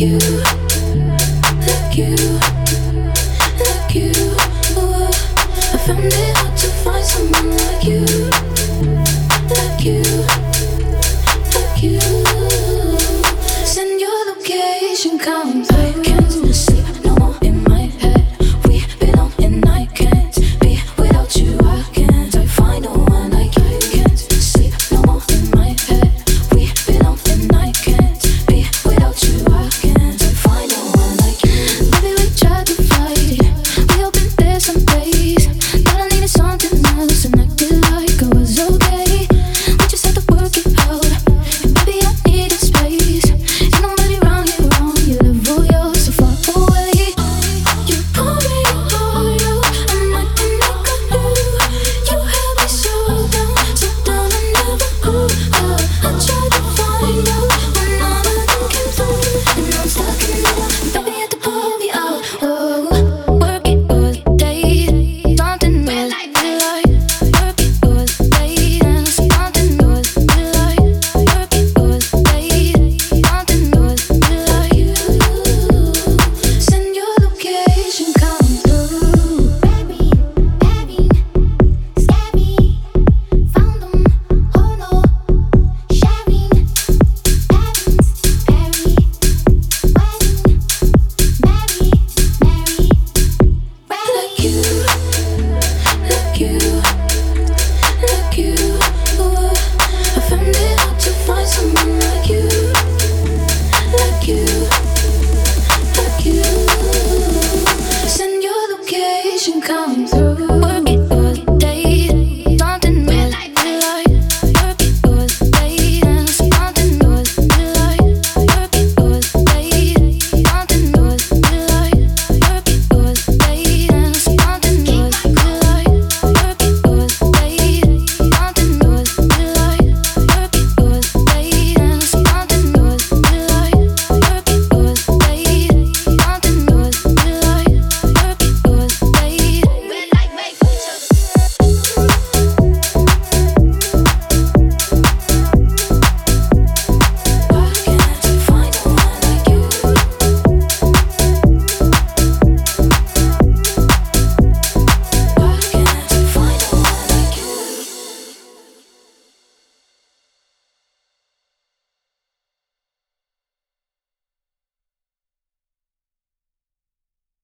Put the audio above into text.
you.